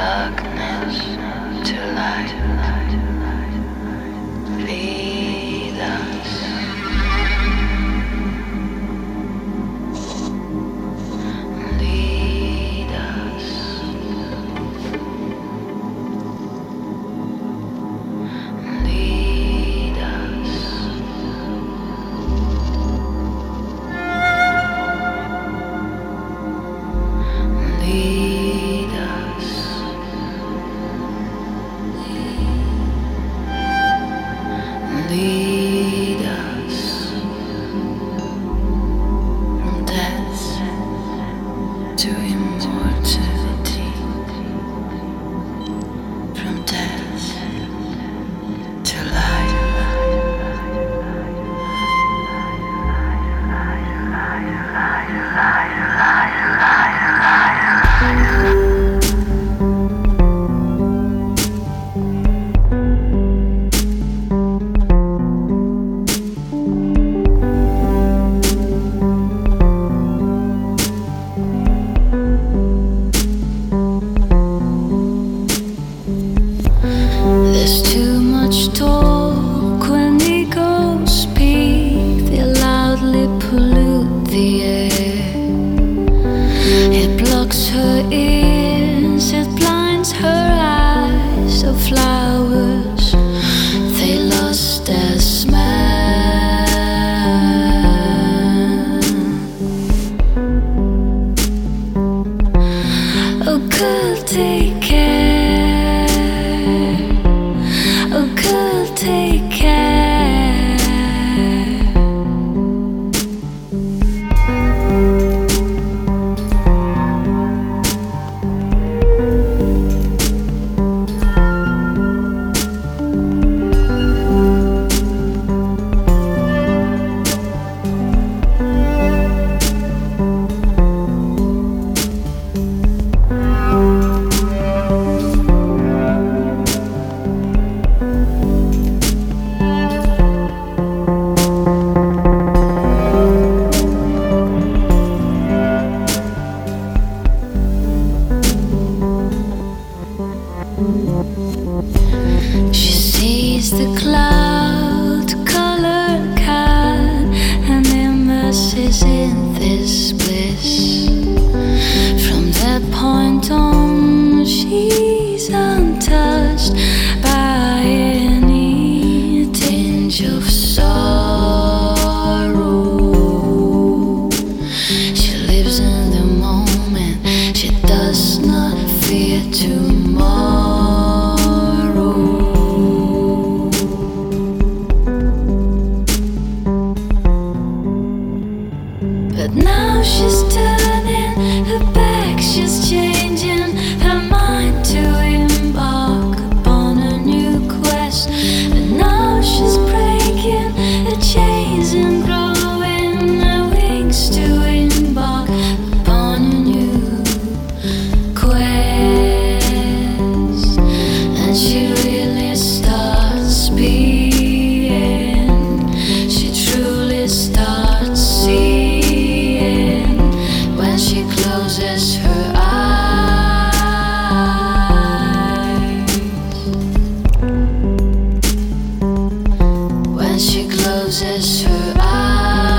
darkness to light. blocks her ears, it blinds her eyes. The flowers, they lost their smell. Oh, could take care? is in this bliss. closes her eyes.